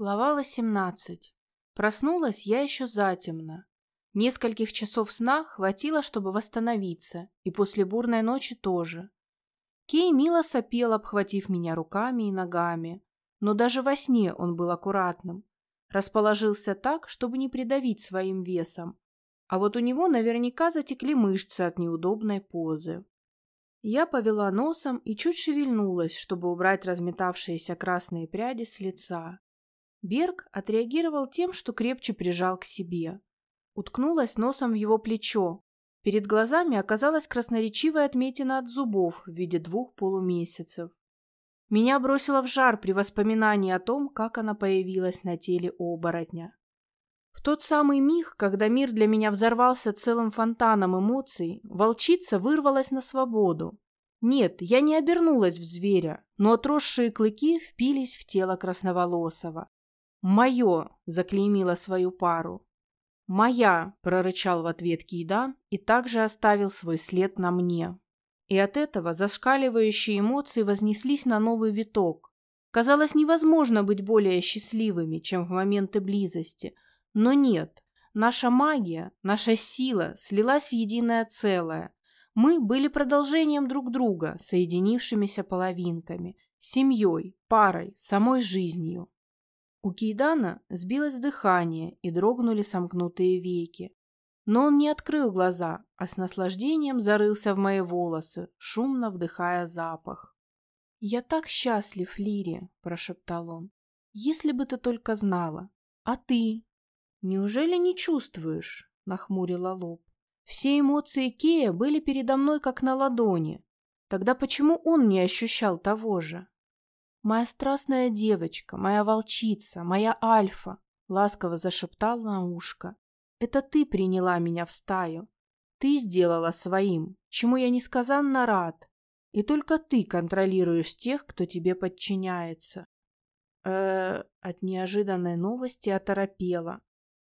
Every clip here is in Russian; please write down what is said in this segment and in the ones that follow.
Глава 18. Проснулась я еще затемно. Нескольких часов сна хватило, чтобы восстановиться, и после бурной ночи тоже. Кей мило сопел, обхватив меня руками и ногами, но даже во сне он был аккуратным. Расположился так, чтобы не придавить своим весом, а вот у него наверняка затекли мышцы от неудобной позы. Я повела носом и чуть шевельнулась, чтобы убрать разметавшиеся красные пряди с лица. Берг отреагировал тем, что крепче прижал к себе. Уткнулась носом в его плечо. Перед глазами оказалась красноречивая отметина от зубов в виде двух полумесяцев. Меня бросило в жар при воспоминании о том, как она появилась на теле оборотня. В тот самый миг, когда мир для меня взорвался целым фонтаном эмоций, волчица вырвалась на свободу. Нет, я не обернулась в зверя, но отросшие клыки впились в тело красноволосого. «Мое!» — заклеймила свою пару. «Моя!» — прорычал в ответ Кейдан и также оставил свой след на мне. И от этого зашкаливающие эмоции вознеслись на новый виток. Казалось невозможно быть более счастливыми, чем в моменты близости. Но нет, наша магия, наша сила слилась в единое целое. Мы были продолжением друг друга, соединившимися половинками, семьей, парой, самой жизнью. У Кейдана сбилось дыхание и дрогнули сомкнутые веки. Но он не открыл глаза, а с наслаждением зарылся в мои волосы, шумно вдыхая запах. «Я так счастлив, Лири!» – прошептал он. «Если бы ты только знала! А ты?» «Неужели не чувствуешь?» – нахмурила лоб. «Все эмоции Кея были передо мной как на ладони. Тогда почему он не ощущал того же?» «Моя страстная девочка, моя волчица, моя альфа!» — ласково зашептал на ушко. «Это ты приняла меня в стаю. Ты сделала своим, чему я несказанно рад. И только ты контролируешь тех, кто тебе подчиняется». Э, от неожиданной новости оторопела.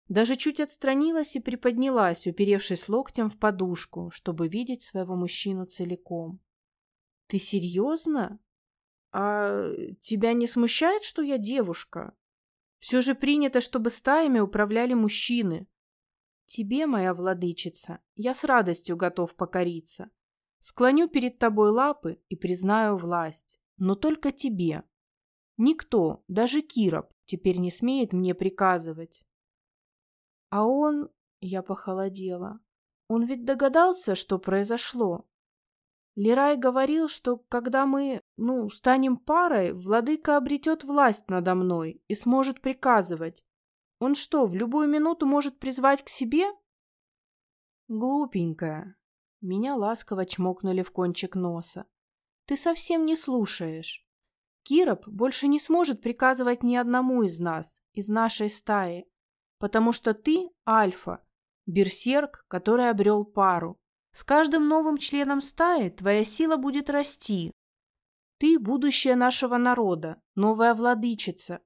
Даже чуть отстранилась и приподнялась, уперевшись локтем в подушку, чтобы видеть своего мужчину целиком. «Ты серьезно?» «А тебя не смущает, что я девушка? Все же принято, чтобы стаями управляли мужчины. Тебе, моя владычица, я с радостью готов покориться. Склоню перед тобой лапы и признаю власть, но только тебе. Никто, даже Кироп, теперь не смеет мне приказывать». А он... Я похолодела. Он ведь догадался, что произошло. Лерай говорил, что когда мы, ну, станем парой, владыка обретет власть надо мной и сможет приказывать. Он что, в любую минуту может призвать к себе? Глупенькая. Меня ласково чмокнули в кончик носа. Ты совсем не слушаешь. Кироп больше не сможет приказывать ни одному из нас, из нашей стаи, потому что ты альфа, берсерк, который обрел пару. С каждым новым членом стаи твоя сила будет расти. Ты – будущее нашего народа, новая владычица.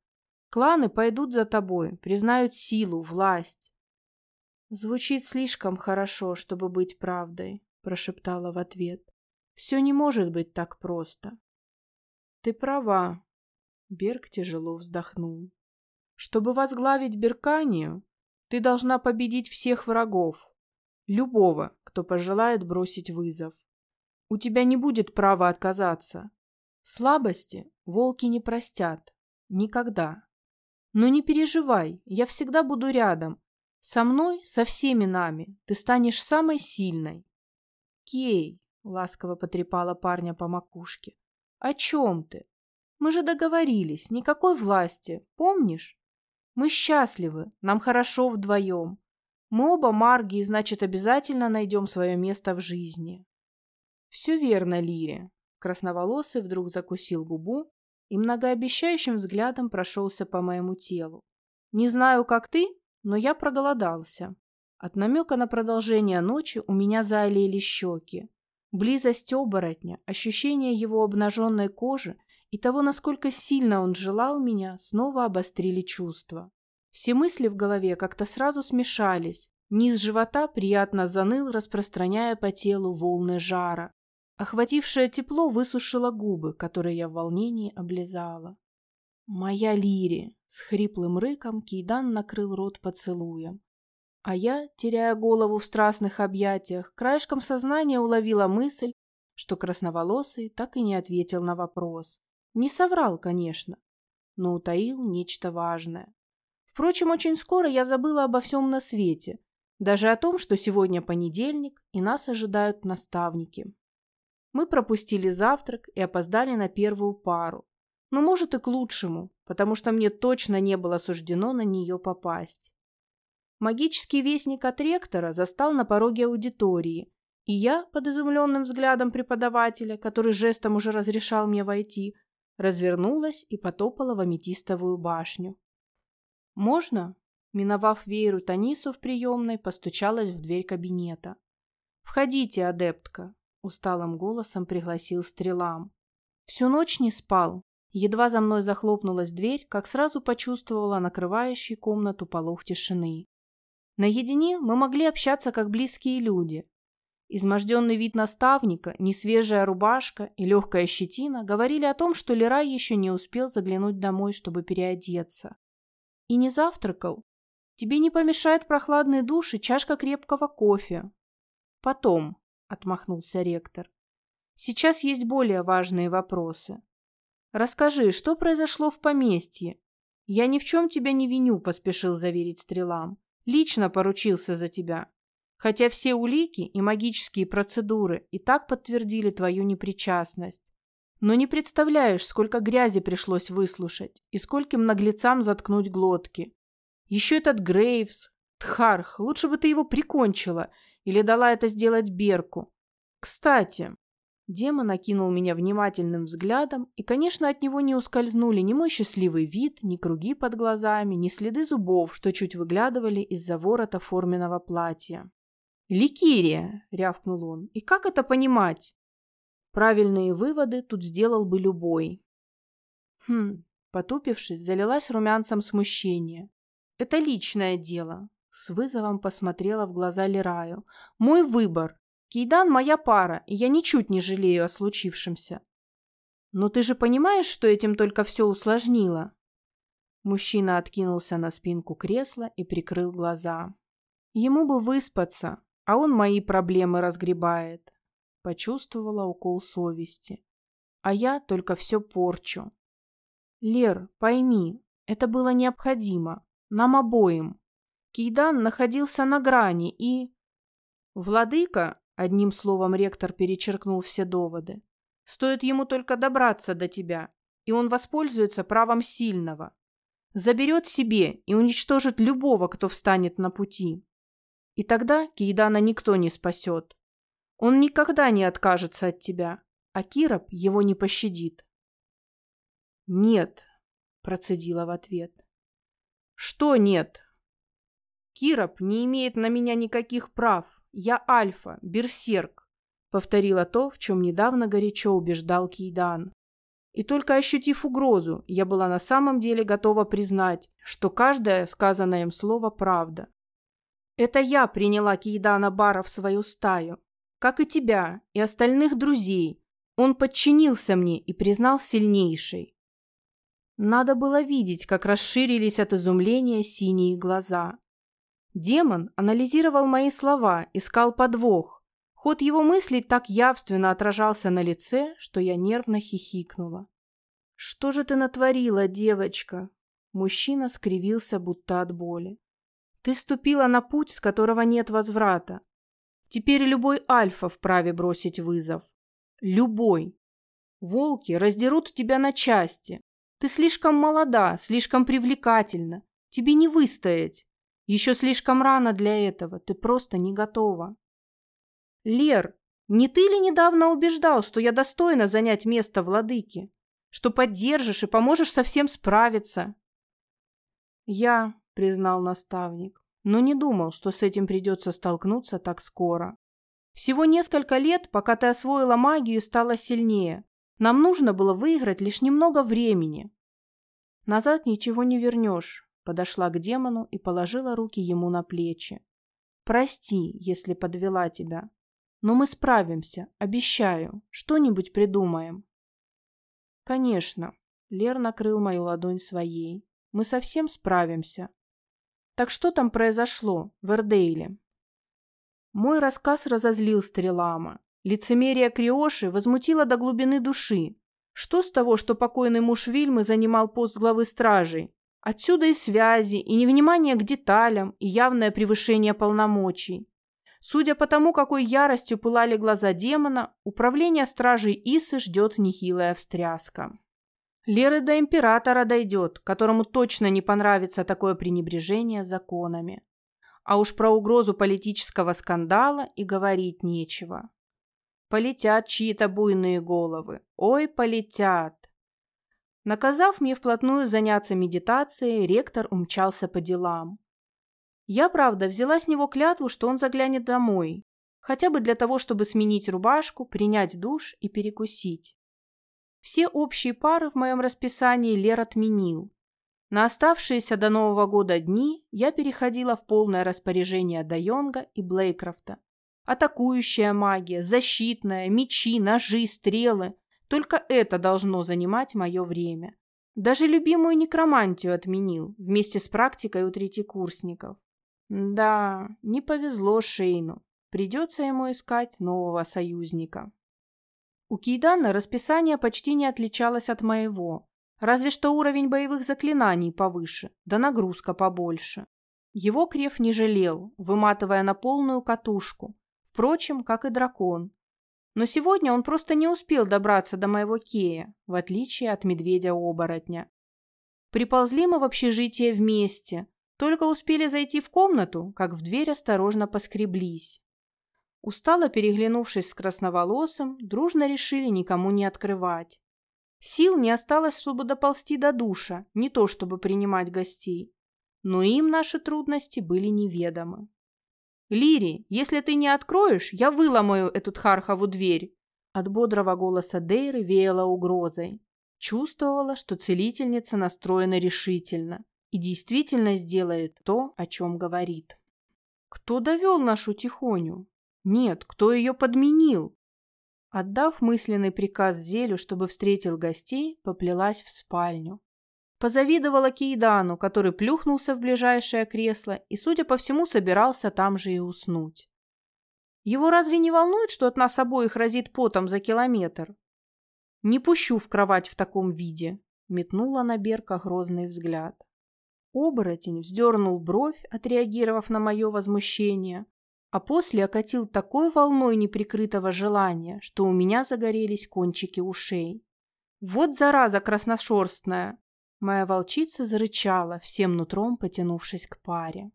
Кланы пойдут за тобой, признают силу, власть. Звучит слишком хорошо, чтобы быть правдой, прошептала в ответ. Все не может быть так просто. Ты права. Берг тяжело вздохнул. Чтобы возглавить Берканию, ты должна победить всех врагов, Любого, кто пожелает бросить вызов. У тебя не будет права отказаться. Слабости волки не простят. Никогда. Но не переживай, я всегда буду рядом. Со мной, со всеми нами, ты станешь самой сильной. Кей, ласково потрепала парня по макушке. О чем ты? Мы же договорились, никакой власти, помнишь? Мы счастливы, нам хорошо вдвоем. Мы оба марги, значит, обязательно найдем свое место в жизни. Все верно, Лире. Красноволосый вдруг закусил губу и многообещающим взглядом прошелся по моему телу. Не знаю, как ты, но я проголодался. От намека на продолжение ночи у меня заолели щеки. Близость оборотня, ощущение его обнаженной кожи и того, насколько сильно он желал меня, снова обострили чувства. Все мысли в голове как-то сразу смешались. Низ живота приятно заныл, распространяя по телу волны жара. Охватившее тепло высушило губы, которые я в волнении облизала. «Моя Лири!» — с хриплым рыком Кейдан накрыл рот поцелуем. А я, теряя голову в страстных объятиях, краешком сознания уловила мысль, что красноволосый так и не ответил на вопрос. Не соврал, конечно, но утаил нечто важное. Впрочем, очень скоро я забыла обо всем на свете, даже о том, что сегодня понедельник и нас ожидают наставники. Мы пропустили завтрак и опоздали на первую пару. Но, может, и к лучшему, потому что мне точно не было суждено на нее попасть. Магический вестник от ректора застал на пороге аудитории, и я, под изумленным взглядом преподавателя, который жестом уже разрешал мне войти, развернулась и потопала в аметистовую башню. «Можно?» Миновав вееру Танису в приемной, постучалась в дверь кабинета. «Входите, адептка», — усталым голосом пригласил стрелам. «Всю ночь не спал». Едва за мной захлопнулась дверь, как сразу почувствовала накрывающий комнату полох тишины. Наедине мы могли общаться как близкие люди, Изможденный вид наставника, несвежая рубашка и легкая щетина говорили о том, что Лерай еще не успел заглянуть домой, чтобы переодеться. И не завтракал. Тебе не помешает прохладный душ и чашка крепкого кофе. Потом, — отмахнулся ректор. Сейчас есть более важные вопросы. Расскажи, что произошло в поместье? Я ни в чем тебя не виню, — поспешил заверить стрелам. Лично поручился за тебя хотя все улики и магические процедуры и так подтвердили твою непричастность. Но не представляешь, сколько грязи пришлось выслушать и скольким наглецам заткнуть глотки. Еще этот Грейвс, Тхарх, лучше бы ты его прикончила или дала это сделать Берку. Кстати, демон окинул меня внимательным взглядом, и, конечно, от него не ускользнули ни мой счастливый вид, ни круги под глазами, ни следы зубов, что чуть выглядывали из-за ворота форменного платья. «Ликирия!» — рявкнул он. «И как это понимать?» Правильные выводы тут сделал бы любой. Хм, потупившись, залилась румянцем смущения. «Это личное дело», — с вызовом посмотрела в глаза Лераю. «Мой выбор. Кейдан — моя пара, и я ничуть не жалею о случившемся». «Но ты же понимаешь, что этим только все усложнило?» Мужчина откинулся на спинку кресла и прикрыл глаза. Ему бы выспаться, а он мои проблемы разгребает. Почувствовала укол совести. А я только все порчу. Лер, пойми, это было необходимо. Нам обоим. Кейдан находился на грани и... Владыка, одним словом ректор перечеркнул все доводы, стоит ему только добраться до тебя, и он воспользуется правом сильного. Заберет себе и уничтожит любого, кто встанет на пути. И тогда Кейдана никто не спасет. Он никогда не откажется от тебя, а Кироп его не пощадит. «Нет», — процедила в ответ. «Что нет?» «Кироп не имеет на меня никаких прав. Я Альфа, берсерк», — повторила то, в чем недавно горячо убеждал Кейдан. И только ощутив угрозу, я была на самом деле готова признать, что каждое сказанное им слово – правда. Это я приняла Кейдана Бара в свою стаю, как и тебя и остальных друзей. Он подчинился мне и признал сильнейшей. Надо было видеть, как расширились от изумления синие глаза. Демон анализировал мои слова, искал подвох. Ход его мыслей так явственно отражался на лице, что я нервно хихикнула. «Что же ты натворила, девочка?» Мужчина скривился, будто от боли. Ты ступила на путь, с которого нет возврата. Теперь любой альфа вправе бросить вызов. Любой. Волки раздерут тебя на части. Ты слишком молода, слишком привлекательна. Тебе не выстоять. Еще слишком рано для этого. Ты просто не готова. Лер, не ты ли недавно убеждал, что я достойна занять место владыки? Что поддержишь и поможешь совсем справиться? Я, признал наставник, но не думал, что с этим придется столкнуться так скоро. Всего несколько лет, пока ты освоила магию и стала сильнее. Нам нужно было выиграть лишь немного времени. Назад ничего не вернешь, подошла к демону и положила руки ему на плечи. Прости, если подвела тебя. Но мы справимся, обещаю, что-нибудь придумаем. Конечно, Лер накрыл мою ладонь своей. Мы совсем справимся. Так что там произошло в Эрдейле? Мой рассказ разозлил Стрелама. Лицемерие Криоши возмутило до глубины души. Что с того, что покойный муж Вильмы занимал пост главы стражей? Отсюда и связи, и невнимание к деталям, и явное превышение полномочий. Судя по тому, какой яростью пылали глаза демона, управление стражей Исы ждет нехилая встряска. Леры до императора дойдет, которому точно не понравится такое пренебрежение законами. А уж про угрозу политического скандала и говорить нечего. Полетят чьи-то буйные головы. Ой, полетят. Наказав мне вплотную заняться медитацией, ректор умчался по делам. Я, правда, взяла с него клятву, что он заглянет домой, хотя бы для того, чтобы сменить рубашку, принять душ и перекусить. Все общие пары в моем расписании Лер отменил. На оставшиеся до Нового года дни я переходила в полное распоряжение Дайонга и Блейкрофта. Атакующая магия, защитная, мечи, ножи, стрелы – только это должно занимать мое время. Даже любимую некромантию отменил вместе с практикой у третьекурсников. Да, не повезло Шейну. Придется ему искать нового союзника. У Кейдана расписание почти не отличалось от моего, разве что уровень боевых заклинаний повыше, да нагрузка побольше. Его Крев не жалел, выматывая на полную катушку, впрочем, как и дракон. Но сегодня он просто не успел добраться до моего Кея, в отличие от медведя-оборотня. Приползли мы в общежитие вместе, только успели зайти в комнату, как в дверь осторожно поскреблись. Устало переглянувшись с красноволосым, дружно решили никому не открывать. Сил не осталось, чтобы доползти до душа, не то чтобы принимать гостей. Но им наши трудности были неведомы. «Лири, если ты не откроешь, я выломаю эту Тхархову дверь!» От бодрого голоса Дейры веяло угрозой. Чувствовала, что целительница настроена решительно и действительно сделает то, о чем говорит. Кто довел нашу Тихоню? Нет, кто ее подменил? Отдав мысленный приказ Зелю, чтобы встретил гостей, поплелась в спальню. Позавидовала Кейдану, который плюхнулся в ближайшее кресло и, судя по всему, собирался там же и уснуть. Его разве не волнует, что от нас обоих разит потом за километр? Не пущу в кровать в таком виде, метнула на Берка грозный взгляд. Оборотень вздернул бровь, отреагировав на мое возмущение, а после окатил такой волной неприкрытого желания, что у меня загорелись кончики ушей. «Вот зараза красношерстная!» Моя волчица зарычала, всем нутром потянувшись к паре.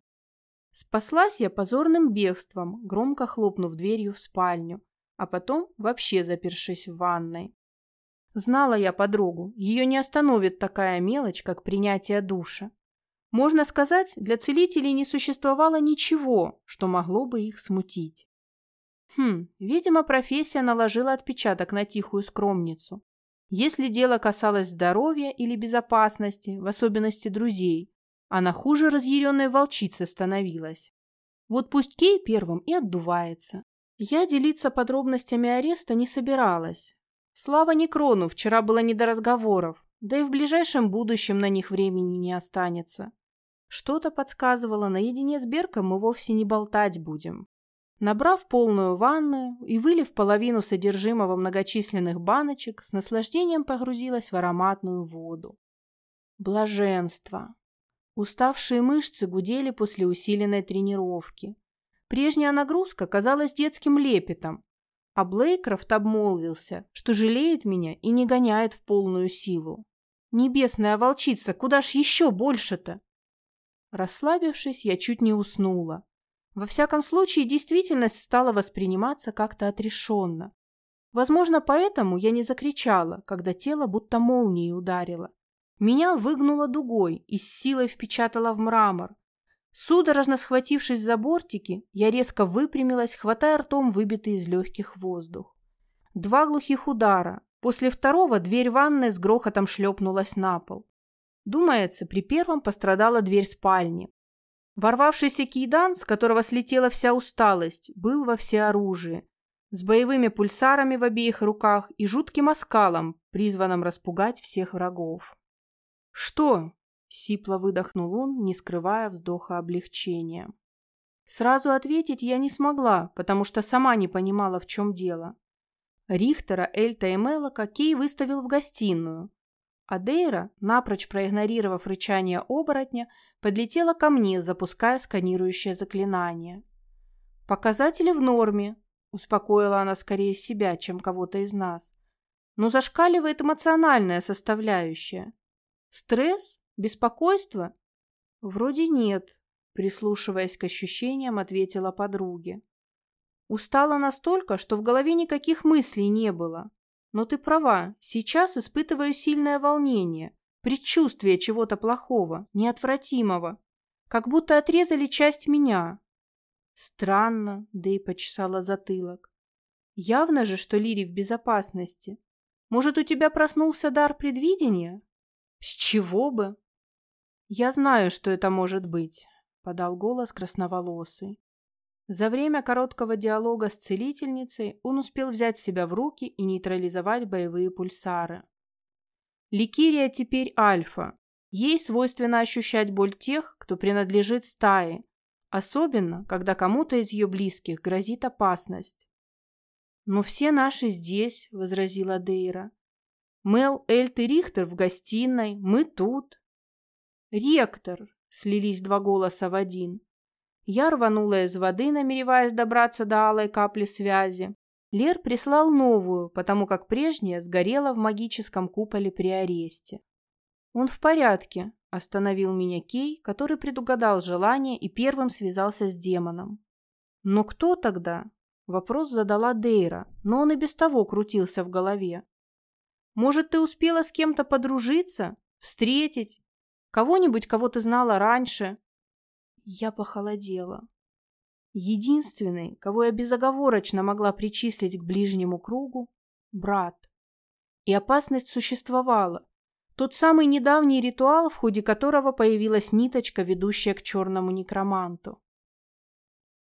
Спаслась я позорным бегством, громко хлопнув дверью в спальню, а потом вообще запершись в ванной. Знала я подругу, ее не остановит такая мелочь, как принятие душа. Можно сказать, для целителей не существовало ничего, что могло бы их смутить. Хм, видимо, профессия наложила отпечаток на тихую скромницу. Если дело касалось здоровья или безопасности, в особенности друзей, она хуже разъяренной волчицы становилась. Вот пусть Кей первым и отдувается. Я делиться подробностями ареста не собиралась. Слава Некрону, вчера было не до разговоров, да и в ближайшем будущем на них времени не останется. Что-то подсказывало, наедине с Берком мы вовсе не болтать будем. Набрав полную ванную и вылив половину содержимого многочисленных баночек, с наслаждением погрузилась в ароматную воду. Блаженство. Уставшие мышцы гудели после усиленной тренировки. Прежняя нагрузка казалась детским лепетом, а Блейкрофт обмолвился, что жалеет меня и не гоняет в полную силу. Небесная волчица, куда ж еще больше-то? Расслабившись, я чуть не уснула. Во всяком случае, действительность стала восприниматься как-то отрешенно. Возможно, поэтому я не закричала, когда тело будто молнией ударило. Меня выгнуло дугой и с силой впечатало в мрамор. Судорожно схватившись за бортики, я резко выпрямилась, хватая ртом выбитый из легких воздух. Два глухих удара. После второго дверь ванной с грохотом шлепнулась на пол. Думается, при первом пострадала дверь спальни. Ворвавшийся Кейдан, с которого слетела вся усталость, был во всеоружии. с боевыми пульсарами в обеих руках и жутким оскалом, призванным распугать всех врагов. «Что?» — сипло выдохнул он, не скрывая вздоха облегчения. Сразу ответить я не смогла, потому что сама не понимала, в чем дело. Рихтера, Эльта и Мелока Кей выставил в гостиную, а Дейра, напрочь проигнорировав рычание оборотня, подлетела ко мне, запуская сканирующее заклинание. «Показатели в норме», — успокоила она скорее себя, чем кого-то из нас. «Но зашкаливает эмоциональная составляющая. Стресс? Беспокойство?» «Вроде нет», — прислушиваясь к ощущениям, ответила подруге. «Устала настолько, что в голове никаких мыслей не было. Но ты права, сейчас испытываю сильное волнение, предчувствие чего-то плохого, неотвратимого. Как будто отрезали часть меня. Странно, Дэй почесала затылок. Явно же, что Лири в безопасности. Может, у тебя проснулся дар предвидения? С чего бы? Я знаю, что это может быть, подал голос красноволосый. За время короткого диалога с целительницей он успел взять себя в руки и нейтрализовать боевые пульсары. Ликирия теперь альфа. Ей свойственно ощущать боль тех, кто принадлежит стае, особенно, когда кому-то из ее близких грозит опасность. «Но все наши здесь», — возразила Дейра. «Мел, Эльт и Рихтер в гостиной, мы тут». «Ректор», — слились два голоса в один. Я рванула из воды, намереваясь добраться до алой капли связи. Лер прислал новую, потому как прежняя сгорела в магическом куполе при аресте. «Он в порядке», — остановил меня Кей, который предугадал желание и первым связался с демоном. «Но кто тогда?» — вопрос задала Дейра, но он и без того крутился в голове. «Может, ты успела с кем-то подружиться? Встретить? Кого-нибудь, кого ты знала раньше?» Я похолодела. Единственный, кого я безоговорочно могла причислить к ближнему кругу – брат. И опасность существовала. Тот самый недавний ритуал, в ходе которого появилась ниточка, ведущая к черному некроманту.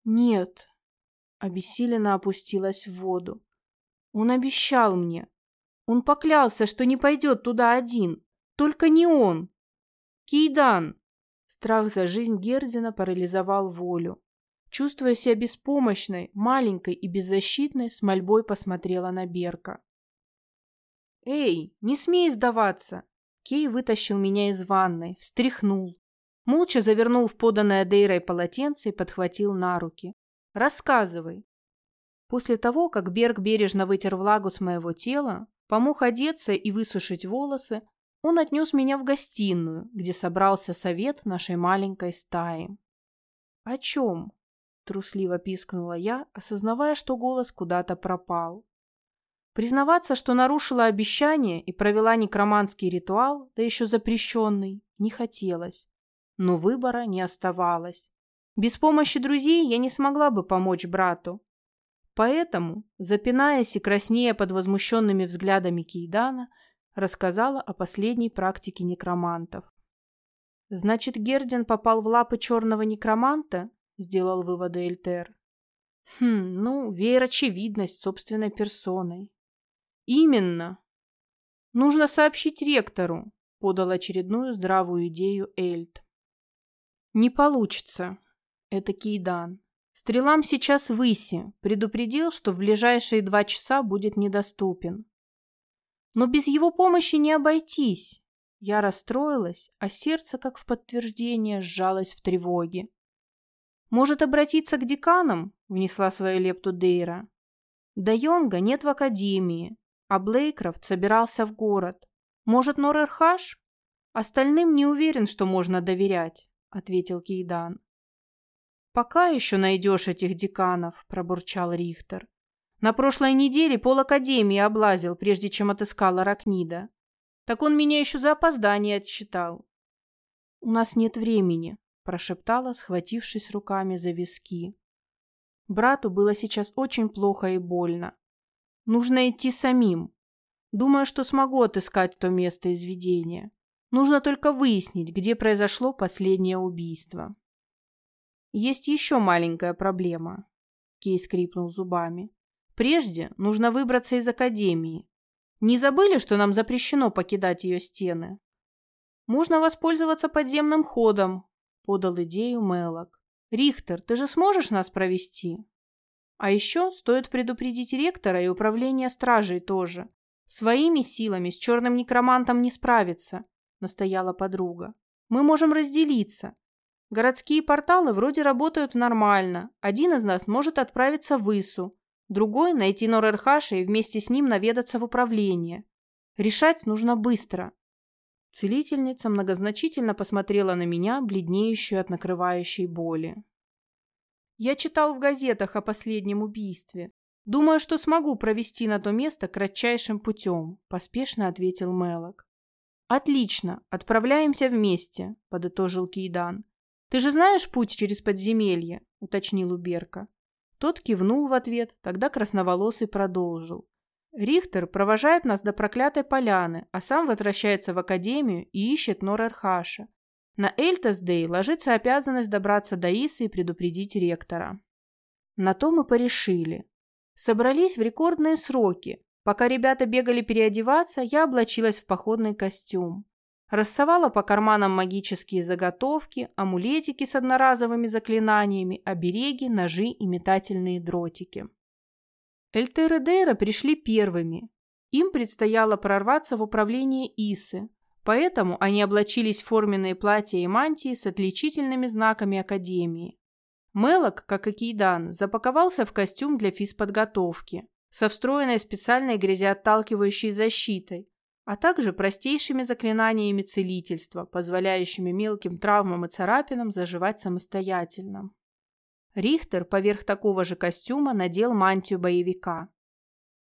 «Нет», — обессиленно опустилась в воду. «Он обещал мне. Он поклялся, что не пойдет туда один. Только не он. Кейдан!» Страх за жизнь Гердина парализовал волю. Чувствуя себя беспомощной, маленькой и беззащитной, с мольбой посмотрела на Берка. «Эй, не смей сдаваться!» Кей вытащил меня из ванной, встряхнул. Молча завернул в поданное Дейрой полотенце и подхватил на руки. «Рассказывай». После того, как Берг бережно вытер влагу с моего тела, помог одеться и высушить волосы, он отнес меня в гостиную, где собрался совет нашей маленькой стаи. «О чем?» – трусливо пискнула я, осознавая, что голос куда-то пропал. Признаваться, что нарушила обещание и провела некроманский ритуал, да еще запрещенный, не хотелось. Но выбора не оставалось. Без помощи друзей я не смогла бы помочь брату. Поэтому, запинаясь и краснея под возмущенными взглядами Кейдана, рассказала о последней практике некромантов. «Значит, Гердин попал в лапы черного некроманта?» – сделал выводы Эльтер. «Хм, ну, веер очевидность собственной персоной». «Именно. Нужно сообщить ректору», – подал очередную здравую идею Эльт. «Не получится. Это Кейдан. Стрелам сейчас выси. Предупредил, что в ближайшие два часа будет недоступен. Но без его помощи не обойтись. Я расстроилась, а сердце, как в подтверждение, сжалось в тревоге. «Может, обратиться к деканам?» — внесла свою лепту Дейра. «Да Йонга нет в академии, а Блейкрофт собирался в город. Может, Норерхаш? Остальным не уверен, что можно доверять», — ответил Кейдан. «Пока еще найдешь этих деканов», — пробурчал Рихтер. На прошлой неделе пол академии облазил, прежде чем отыскал Аракнида. Так он меня еще за опоздание отчитал. «У нас нет времени», – прошептала, схватившись руками за виски. Брату было сейчас очень плохо и больно. Нужно идти самим. Думаю, что смогу отыскать то место изведения. Нужно только выяснить, где произошло последнее убийство. Есть еще маленькая проблема. Кей скрипнул зубами. Прежде нужно выбраться из академии. Не забыли, что нам запрещено покидать ее стены? Можно воспользоваться подземным ходом, подал идею Мелок. Рихтер, ты же сможешь нас провести? А еще стоит предупредить ректора и управление стражей тоже. Своими силами с черным некромантом не справиться, настояла подруга. Мы можем разделиться. Городские порталы вроде работают нормально. Один из нас может отправиться в Ису, другой – найти Нор-Эрхаша и вместе с ним наведаться в управление. Решать нужно быстро. Целительница многозначительно посмотрела на меня, бледнеющую от накрывающей боли. «Я читал в газетах о последнем убийстве. Думаю, что смогу провести на то место кратчайшим путем», – поспешно ответил Мелок. «Отлично, отправляемся вместе», – подытожил Кейдан. «Ты же знаешь путь через подземелье?» – уточнил Уберка. Тот кивнул в ответ, тогда красноволосый продолжил. Рихтер провожает нас до проклятой поляны, а сам возвращается в академию и ищет Норерхаша. На Эльтасдей ложится обязанность добраться до Исы и предупредить ректора. На то мы порешили. Собрались в рекордные сроки. Пока ребята бегали переодеваться, я облачилась в походный костюм. Рассовала по карманам магические заготовки, амулетики с одноразовыми заклинаниями, обереги, ножи и метательные дротики. Эльтер Дейра пришли первыми. Им предстояло прорваться в управление Исы, поэтому они облачились в форменные платья и мантии с отличительными знаками Академии. Мелок, как и Кейдан, запаковался в костюм для физподготовки со встроенной специальной грязеотталкивающей защитой, а также простейшими заклинаниями целительства, позволяющими мелким травмам и царапинам заживать самостоятельно. Рихтер поверх такого же костюма надел мантию боевика.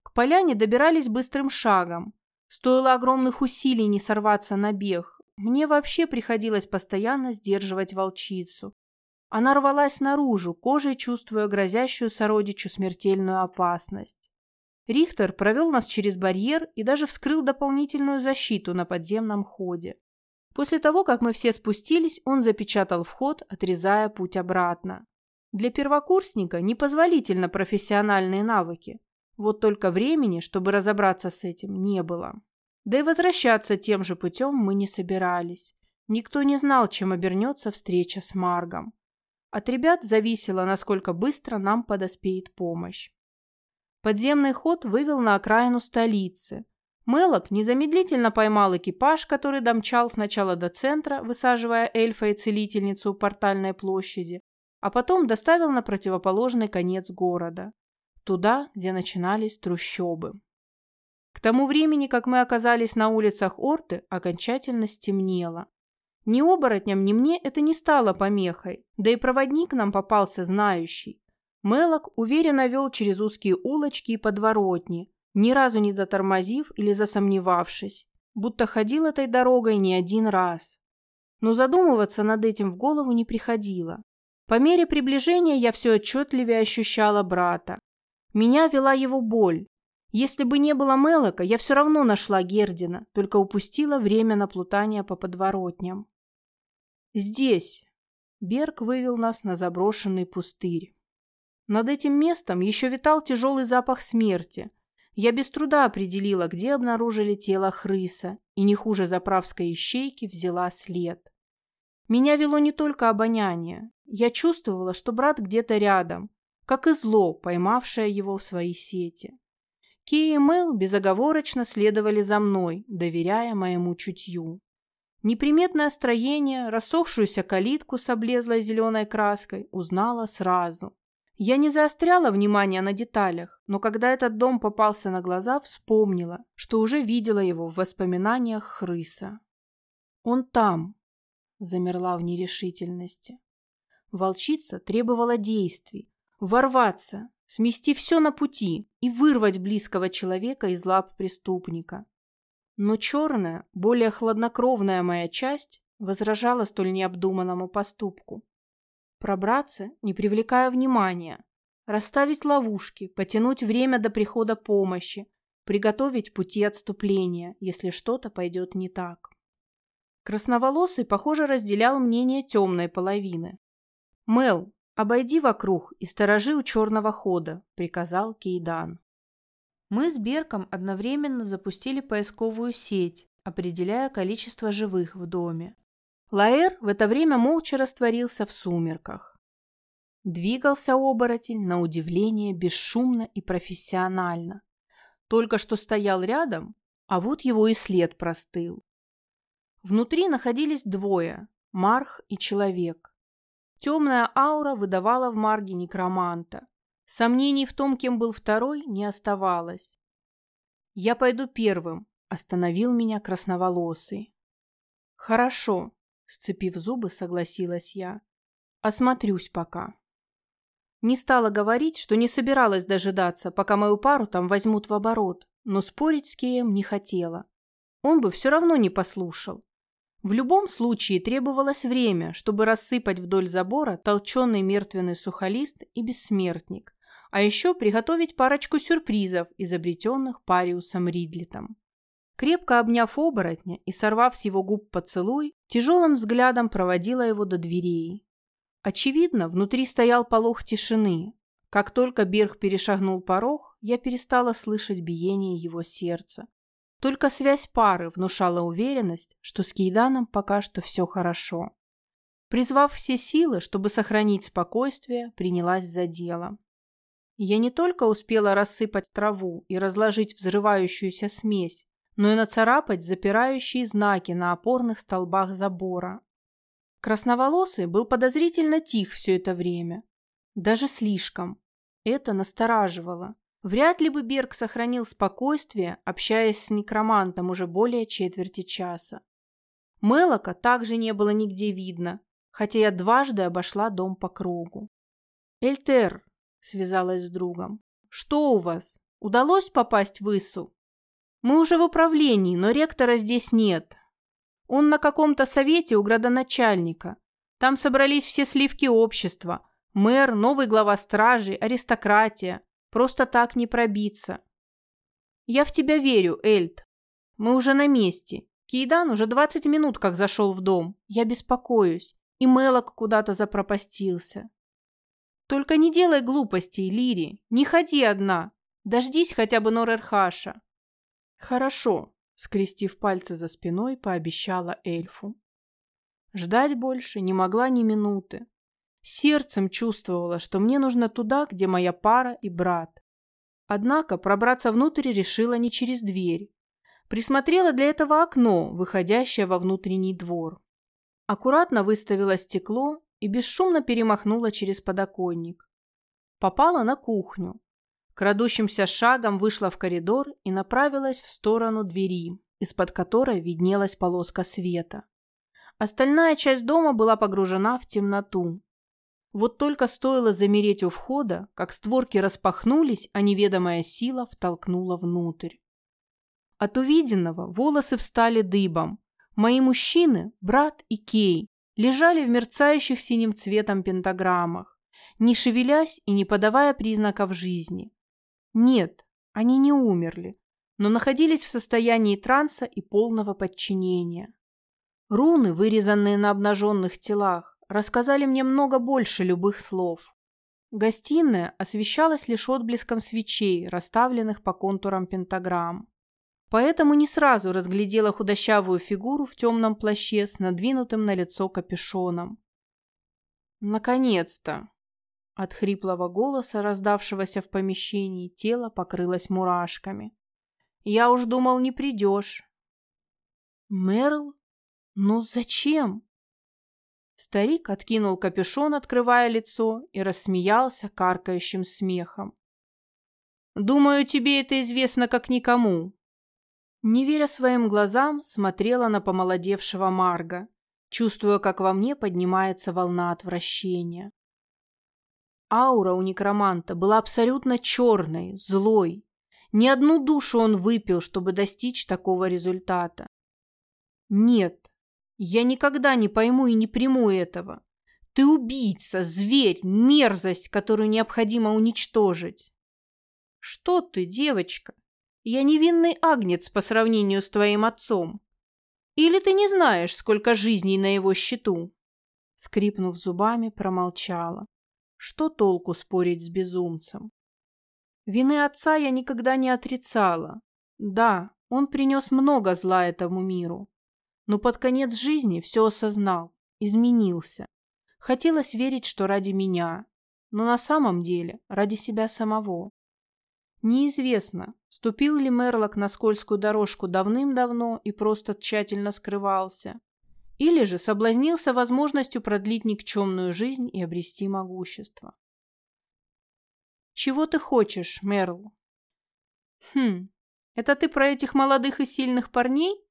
К поляне добирались быстрым шагом. Стоило огромных усилий не сорваться на бег. Мне вообще приходилось постоянно сдерживать волчицу. Она рвалась наружу, кожей чувствуя грозящую сородичу смертельную опасность. Рихтер провел нас через барьер и даже вскрыл дополнительную защиту на подземном ходе. После того, как мы все спустились, он запечатал вход, отрезая путь обратно. Для первокурсника непозволительно профессиональные навыки. Вот только времени, чтобы разобраться с этим, не было. Да и возвращаться тем же путем мы не собирались. Никто не знал, чем обернется встреча с Маргом. От ребят зависело, насколько быстро нам подоспеет помощь. Подземный ход вывел на окраину столицы. Мелок незамедлительно поймал экипаж, который домчал сначала до центра, высаживая эльфа и целительницу у портальной площади, а потом доставил на противоположный конец города, туда, где начинались трущобы. К тому времени, как мы оказались на улицах Орты, окончательно стемнело. Ни оборотням, ни мне это не стало помехой, да и проводник нам попался знающий. Мелок уверенно вел через узкие улочки и подворотни, ни разу не дотормозив или засомневавшись, будто ходил этой дорогой не один раз. Но задумываться над этим в голову не приходило. По мере приближения я все отчетливее ощущала брата. Меня вела его боль. Если бы не было Мелока, я все равно нашла Гердина, только упустила время на плутание по подворотням. «Здесь!» Берг вывел нас на заброшенный пустырь. Над этим местом еще витал тяжелый запах смерти. Я без труда определила, где обнаружили тело Хрыса, и не хуже заправской ищейки взяла след. Меня вело не только обоняние. Я чувствовала, что брат где-то рядом, как и зло, поймавшее его в свои сети. Кей и Мэл безоговорочно следовали за мной, доверяя моему чутью. Неприметное строение, рассохшуюся калитку с облезлой зеленой краской узнала сразу. Я не заостряла внимание на деталях, но когда этот дом попался на глаза, вспомнила, что уже видела его в воспоминаниях Хрыса. «Он там», — замерла в нерешительности. Волчица требовала действий, ворваться, смести все на пути и вырвать близкого человека из лап преступника. Но черная, более хладнокровная моя часть возражала столь необдуманному поступку. Пробраться, не привлекая внимания. Расставить ловушки, потянуть время до прихода помощи, приготовить пути отступления, если что-то пойдет не так. Красноволосый, похоже, разделял мнение темной половины. «Мел, обойди вокруг и сторожи у черного хода», — приказал Кейдан. Мы с Берком одновременно запустили поисковую сеть, определяя количество живых в доме. Лаэр в это время молча растворился в сумерках. Двигался оборотень, на удивление, бесшумно и профессионально. Только что стоял рядом, а вот его и след простыл. Внутри находились двое – Марх и человек. Темная аура выдавала в Марге некроманта. Сомнений в том, кем был второй, не оставалось. «Я пойду первым», – остановил меня красноволосый. «Хорошо», – сцепив зубы, согласилась я. «Осмотрюсь пока». Не стала говорить, что не собиралась дожидаться, пока мою пару там возьмут в оборот, но спорить с Кеем не хотела. Он бы все равно не послушал. В любом случае требовалось время, чтобы рассыпать вдоль забора толченый мертвенный сухолист и бессмертник, а еще приготовить парочку сюрпризов, изобретенных Париусом Ридлитом. Крепко обняв оборотня и сорвав с его губ поцелуй, тяжелым взглядом проводила его до дверей. Очевидно, внутри стоял полох тишины. Как только Берг перешагнул порог, я перестала слышать биение его сердца, только связь пары внушала уверенность, что с Кейданом пока что все хорошо. Призвав все силы, чтобы сохранить спокойствие, принялась за дело. Я не только успела рассыпать траву и разложить взрывающуюся смесь, но и нацарапать запирающие знаки на опорных столбах забора. Красноволосый был подозрительно тих все это время. Даже слишком. Это настораживало. Вряд ли бы Берг сохранил спокойствие, общаясь с некромантом уже более четверти часа. Мелока также не было нигде видно, хотя я дважды обошла дом по кругу. «Эльтер», — связалась с другом, — «что у вас? Удалось попасть в Ису?» «Мы уже в управлении, но ректора здесь нет. Он на каком-то совете у градоначальника. Там собрались все сливки общества. Мэр, новый глава стражи, аристократия. Просто так не пробиться. Я в тебя верю, Эльд. Мы уже на месте. Кейдан уже 20 минут как зашел в дом. Я беспокоюсь. И Мелок куда-то запропастился. Только не делай глупостей, Лири. Не ходи одна. Дождись хотя бы Норерхаша. Хорошо, скрестив пальцы за спиной, пообещала эльфу. Ждать больше не могла ни минуты. Сердцем чувствовала, что мне нужно туда, где моя пара и брат. Однако пробраться внутрь решила не через дверь. Присмотрела для этого окно, выходящее во внутренний двор. Аккуратно выставила стекло и бесшумно перемахнула через подоконник. Попала на кухню. Крадущимся шагом вышла в коридор и направилась в сторону двери, из-под которой виднелась полоска света. Остальная часть дома была погружена в темноту. Вот только стоило замереть у входа, как створки распахнулись, а неведомая сила втолкнула внутрь. От увиденного волосы встали дыбом. Мои мужчины, брат и Кей, лежали в мерцающих синим цветом пентаграммах, не шевелясь и не подавая признаков жизни. Нет, они не умерли, но находились в состоянии транса и полного подчинения. Руны, вырезанные на обнаженных телах, рассказали мне много больше любых слов. Гостиная освещалась лишь отблеском свечей, расставленных по контурам пентаграмм. Поэтому не сразу разглядела худощавую фигуру в темном плаще с надвинутым на лицо капюшоном. «Наконец-то!» От хриплого голоса, раздавшегося в помещении, тело покрылось мурашками. «Я уж думал, не придешь». «Мерл? Ну зачем?» Старик откинул капюшон, открывая лицо, и рассмеялся каркающим смехом. «Думаю, тебе это известно как никому». Не веря своим глазам, смотрела на помолодевшего Марга, чувствуя, как во мне поднимается волна отвращения. Аура у некроманта была абсолютно черной, злой. Ни одну душу он выпил, чтобы достичь такого результата. Нет, я никогда не пойму и не приму этого. Ты убийца, зверь, мерзость, которую необходимо уничтожить. Что ты, девочка? Я невинный агнец по сравнению с твоим отцом. Или ты не знаешь, сколько жизней на его счету? Скрипнув зубами, промолчала. Что толку спорить с безумцем? Вины отца я никогда не отрицала. Да, он принес много зла этому миру. Но под конец жизни все осознал, изменился. Хотелось верить, что ради меня, но на самом деле ради себя самого. Неизвестно, ступил ли Мерлок на скользкую дорожку давным-давно и просто тщательно скрывался, или же соблазнился возможностью продлить никчемную жизнь и обрести могущество. «Чего ты хочешь, Мерл?» «Хм, это ты про этих молодых и сильных парней?»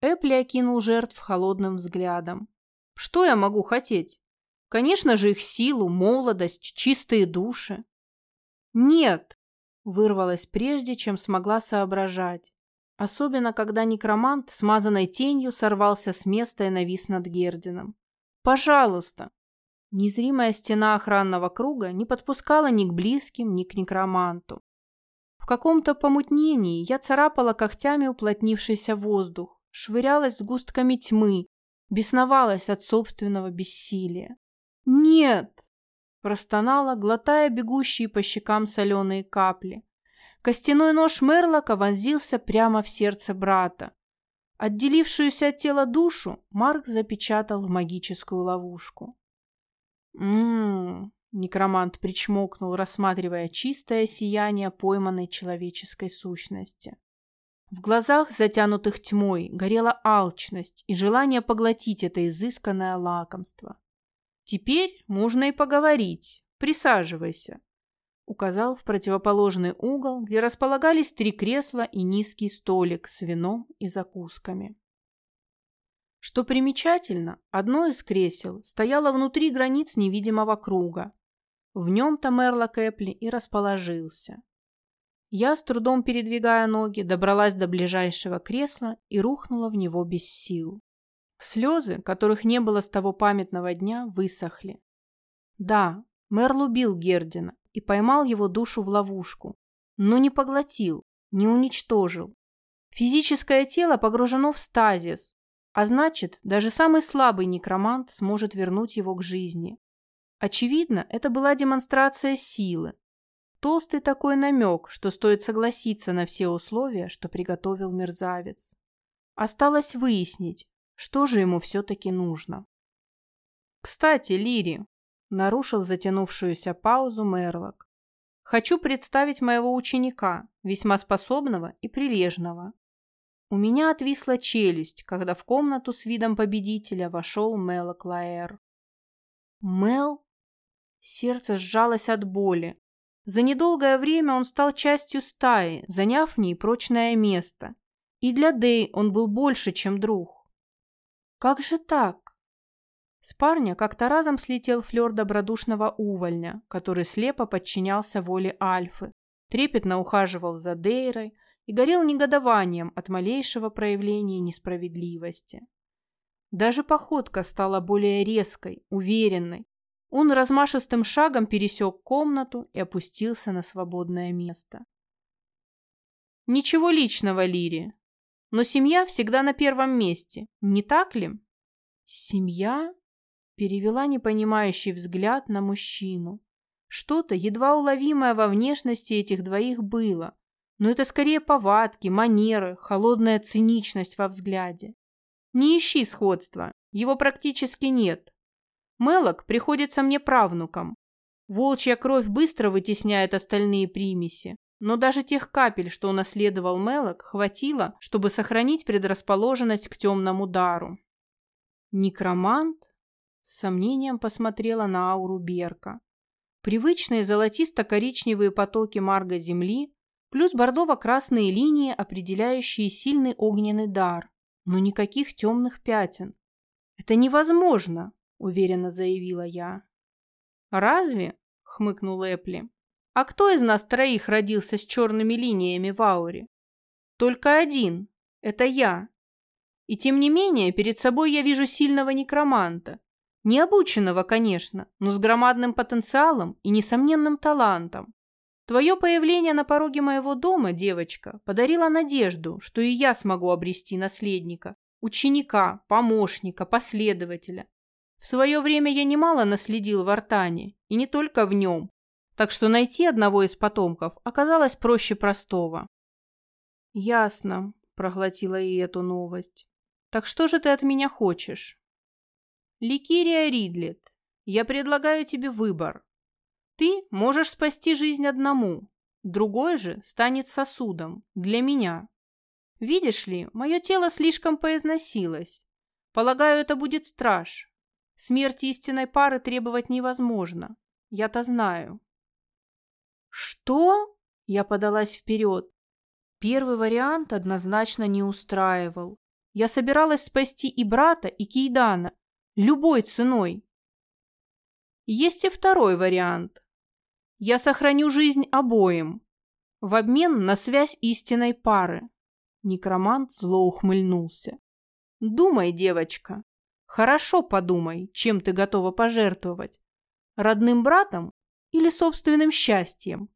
Эпли окинул жертв холодным взглядом. «Что я могу хотеть? Конечно же, их силу, молодость, чистые души». «Нет!» — вырвалась прежде, чем смогла соображать. Особенно, когда некромант, смазанной тенью, сорвался с места и навис над Гердином. «Пожалуйста!» Незримая стена охранного круга не подпускала ни к близким, ни к некроманту. В каком-то помутнении я царапала когтями уплотнившийся воздух, швырялась с густками тьмы, бесновалась от собственного бессилия. «Нет!» – простонала, глотая бегущие по щекам соленые капли. Костяной нож Мерлока вонзился прямо в сердце брата. Отделившуюся от тела душу Марк запечатал в магическую ловушку. «М-м-м», Некромант причмокнул, рассматривая чистое сияние пойманной человеческой сущности. В глазах, затянутых тьмой, горела алчность и желание поглотить это изысканное лакомство. «Теперь можно и поговорить. Присаживайся», — указал в противоположный угол, где располагались три кресла и низкий столик с вином и закусками. Что примечательно, одно из кресел стояло внутри границ невидимого круга, в нем-то Мерлок Эпли и расположился. Я, с трудом передвигая ноги, добралась до ближайшего кресла и рухнула в него без сил. Слезы, которых не было с того памятного дня, высохли. Да, Мерл убил Гердина и поймал его душу в ловушку, но не поглотил, не уничтожил. Физическое тело погружено в стазис, а значит, даже самый слабый некромант сможет вернуть его к жизни. Очевидно, это была демонстрация силы. Толстый такой намек, что стоит согласиться на все условия, что приготовил мерзавец. Осталось выяснить, что же ему все-таки нужно. «Кстати, Лири», — нарушил затянувшуюся паузу Мерлок, «хочу представить моего ученика, весьма способного и прилежного». У меня отвисла челюсть, когда в комнату с видом победителя вошел Мелок Лаэр. Мел Сердце сжалось от боли. За недолгое время он стал частью стаи, заняв в ней прочное место. И для Дэй он был больше, чем друг. Как же так? С парня как-то разом слетел флер добродушного увольня, который слепо подчинялся воле Альфы, трепетно ухаживал за Дейрой и горел негодованием от малейшего проявления несправедливости. Даже походка стала более резкой, уверенной, он размашистым шагом пересек комнату и опустился на свободное место. Ничего личного, Лири. Но семья всегда на первом месте, не так ли? Семья? Перевела непонимающий взгляд на мужчину. Что-то едва уловимое во внешности этих двоих было, но это скорее повадки, манеры, холодная циничность во взгляде. Не ищи сходства, его практически нет, Мелок приходится мне правнуком. Волчья кровь быстро вытесняет остальные примеси, но даже тех капель, что унаследовал Мелок, хватило, чтобы сохранить предрасположенность к темному дару. Некромант с сомнением посмотрела на ауру Берка. Привычные золотисто-коричневые потоки марга земли плюс бордово-красные линии, определяющие сильный огненный дар, но никаких темных пятен. Это невозможно уверенно заявила я. «Разве?» — хмыкнул Эпли. «А кто из нас троих родился с черными линиями в ауре?» «Только один. Это я. И тем не менее, перед собой я вижу сильного некроманта. Необученного, конечно, но с громадным потенциалом и несомненным талантом. Твое появление на пороге моего дома, девочка, подарило надежду, что и я смогу обрести наследника, ученика, помощника, последователя, в свое время я немало наследил в Артане, и не только в нем. так что найти одного из потомков оказалось проще простого. «Ясно», — проглотила и эту новость. «Так что же ты от меня хочешь?» «Ликирия Ридлет, я предлагаю тебе выбор. Ты можешь спасти жизнь одному, другой же станет сосудом для меня. Видишь ли, мое тело слишком поизносилось. Полагаю, это будет страж. Смерти истинной пары требовать невозможно. Я-то знаю. Что? Я подалась вперед. Первый вариант однозначно не устраивал. Я собиралась спасти и брата, и Кейдана. Любой ценой. Есть и второй вариант. Я сохраню жизнь обоим. В обмен на связь истинной пары. Некромант зло ухмыльнулся. Думай, девочка. Хорошо подумай, чем ты готова пожертвовать. Родным братом или собственным счастьем?